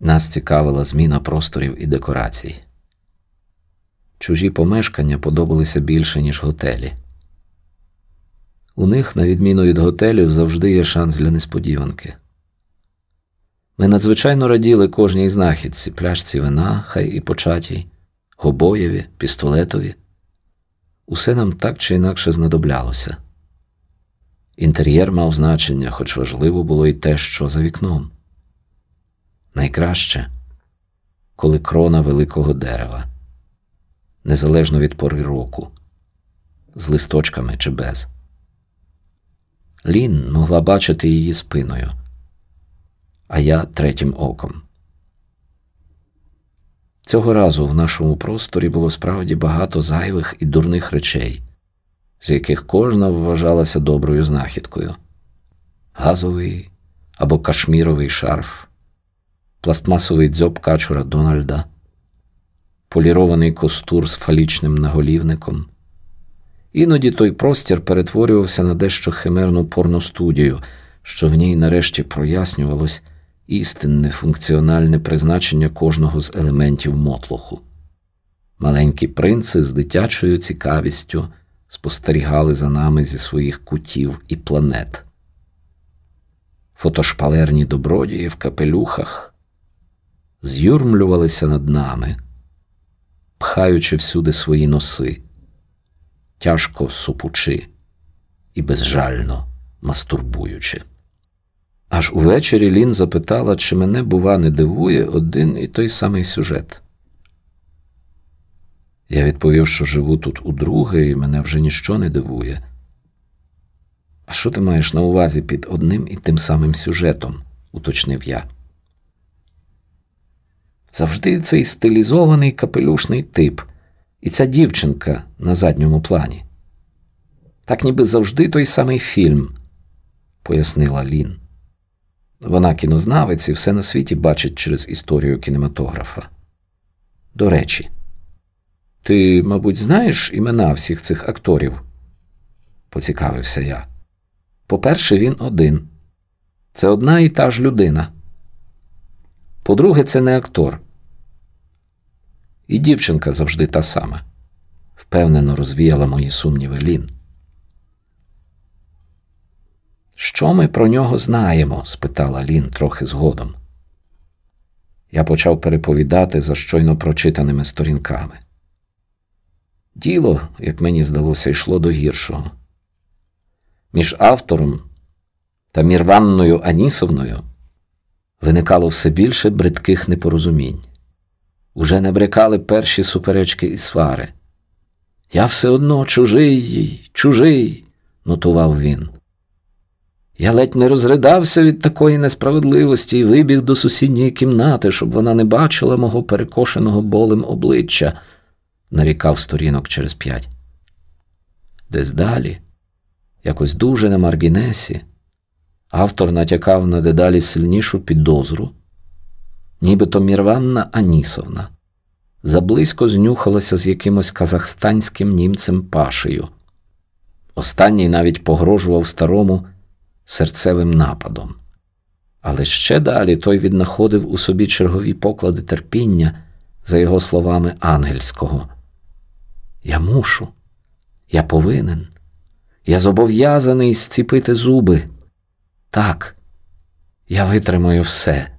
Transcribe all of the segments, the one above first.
Нас цікавила зміна просторів і декорацій. Чужі помешкання подобалися більше, ніж готелі. У них, на відміну від готелів, завжди є шанс для несподіванки. Ми надзвичайно раділи кожній знахідці, пляшці вина, хай і початій, гобоєві, пістолетові. Усе нам так чи інакше знадоблялося. Інтер'єр мав значення, хоч важливо було й те, що за вікном. Найкраще, коли крона великого дерева, незалежно від пори року, з листочками чи без. Лін могла бачити її спиною, а я третім оком. Цього разу в нашому просторі було справді багато зайвих і дурних речей, з яких кожна вважалася доброю знахідкою: газовий або кашміровий шарф, пластмасовий дзьоб качура Дональда, полірований костур з фалічним наголівником. Іноді той простір перетворювався на дещо химерну порностудію, що в ній нарешті прояснювалось істинне функціональне призначення кожного з елементів мотлоху. Маленькі принци з дитячою цікавістю спостерігали за нами зі своїх кутів і планет. Фотошпалерні добродії в капелюхах з'юрмлювалися над нами, пхаючи всюди свої носи, тяжко супучи і безжально мастурбуючи. Аж увечері Лін запитала, чи мене, бува, не дивує один і той самий сюжет. Я відповів, що живу тут удруге, і мене вже ніщо не дивує. А що ти маєш на увазі під одним і тим самим сюжетом? уточнив я. Завжди цей стилізований капелюшний тип, і ця дівчинка на задньому плані. Так ніби завжди той самий фільм, пояснила Лін. Вона кінознавець і все на світі бачить через історію кінематографа. До речі, ти, мабуть, знаєш імена всіх цих акторів? поцікавився я. По-перше, він один. Це одна і та ж людина. По-друге, це не актор. І дівчинка завжди та сама, впевнено розвіяла мої сумніви Лін. Що ми про нього знаємо? спитала Лін трохи згодом. Я почав переповідати за щойно прочитаними сторінками. Діло, як мені здалося, йшло до гіршого. Між автором та Мірванною Анісовною виникало все більше бридких непорозумінь. Уже не брекали перші суперечки і свари. Я все одно чужий їй, чужий, нотував він. Я ледь не розридався від такої несправедливості і вибіг до сусідньої кімнати, щоб вона не бачила мого перекошеного болем обличчя, нарікав сторінок через п'ять. Десь далі, якось дуже на маргінесі, автор натякав на дедалі сильнішу підозру, нібито Мірванна Анісовна заблизько знюхалася з якимось казахстанським німцем Пашею. Останній навіть погрожував старому серцевим нападом. Але ще далі той віднаходив у собі чергові поклади терпіння, за його словами, ангельського. Я мушу, я повинен, я зобов'язаний зціпити зуби. Так, я витримаю все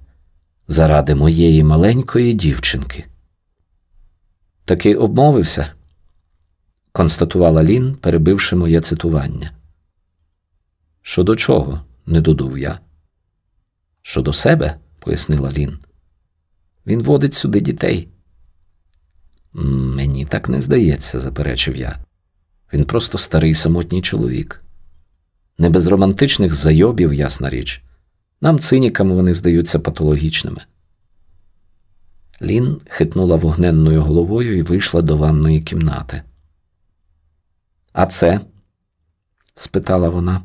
заради моєї маленької дівчинки. Таки обмовився, констатувала Лін, перебивши моє цитування. Щодо чого? не додув я. Щодо себе, пояснила Лін. Він водить сюди дітей. Мені так не здається, заперечив я. Він просто старий самотній чоловік. Не без романтичних зайобів, ясна річ. Нам, цинікам, вони здаються патологічними. Лін хитнула вогненною головою і вийшла до ванної кімнати. А це? спитала вона.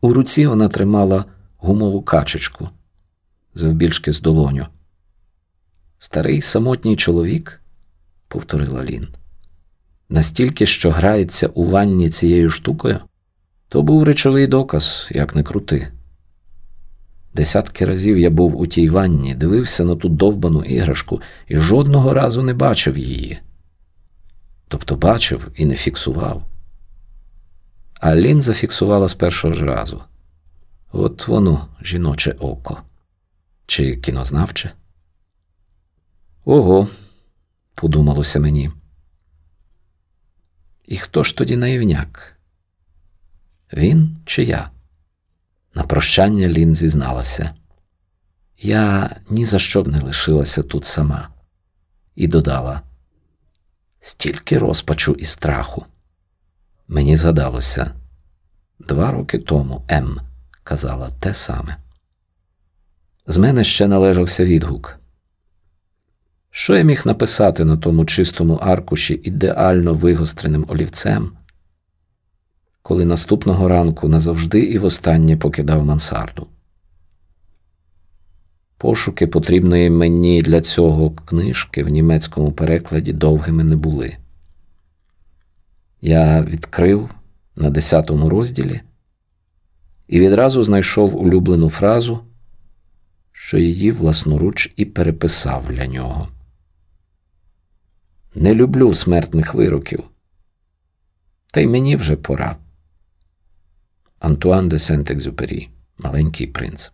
У руці вона тримала гумову качечку завбільшки з долоню. Старий самотній чоловік, повторила Лін, настільки, що грається у ванні цією штукою, то був речовий доказ, як не крути. Десятки разів я був у тій ванні, дивився на ту довбану іграшку і жодного разу не бачив її. Тобто бачив і не фіксував. А Лін зафіксувала з першого ж разу. От воно, жіноче око. Чи кінознавче? Ого, подумалося мені. І хто ж тоді наївняк? Він чи я? На прощання Лін зізналася. Я ні за що б не лишилася тут сама, і додала стільки розпачу і страху. Мені згадалося, два роки тому М казала те саме. З мене ще належався відгук. Що я міг написати на тому чистому аркуші ідеально вигостреним олівцем, коли наступного ранку назавжди і востаннє покидав мансарду? Пошуки потрібної мені для цього книжки в німецькому перекладі довгими не були. Я відкрив на десятому розділі і відразу знайшов улюблену фразу, що її власноруч і переписав для нього. Не люблю смертних вироків. Та й мені вже пора. Антуан де Сент-Екзюпері, маленький принц.